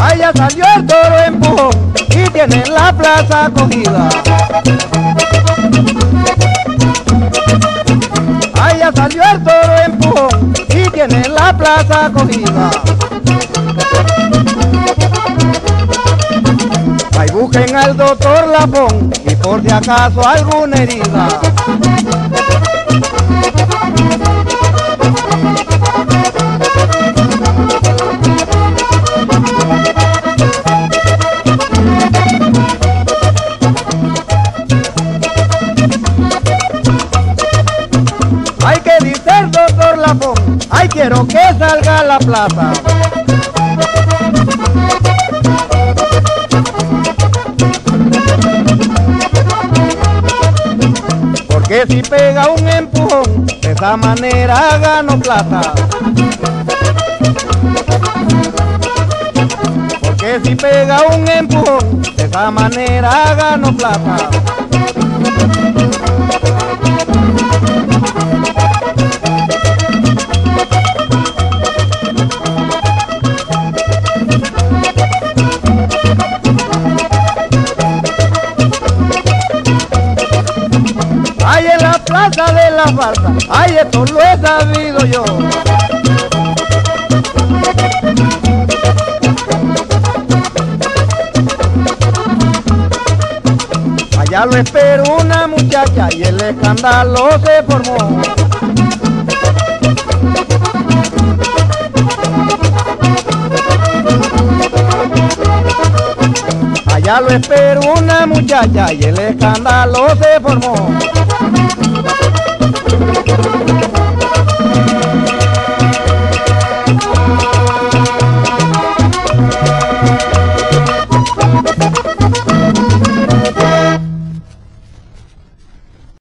Allá salió el toro empujón y tiene la plaza cogida. Allá salió el toro empujón y tiene la plaza cogida. Busquen al doctor Lafón y por si acaso alguna herida. Hay que el doctor Lafón, ay quiero que salga a la plaza. Porque si pega un empujón, de esa manera gano plata. Porque si pega un empujón, de esa manera gano plata. Plaza de la falsa, ay, esto lo he sabido yo. Allá lo espero una muchacha y el escándalo se formó. Allá lo espero una muchacha y el escándalo se formó.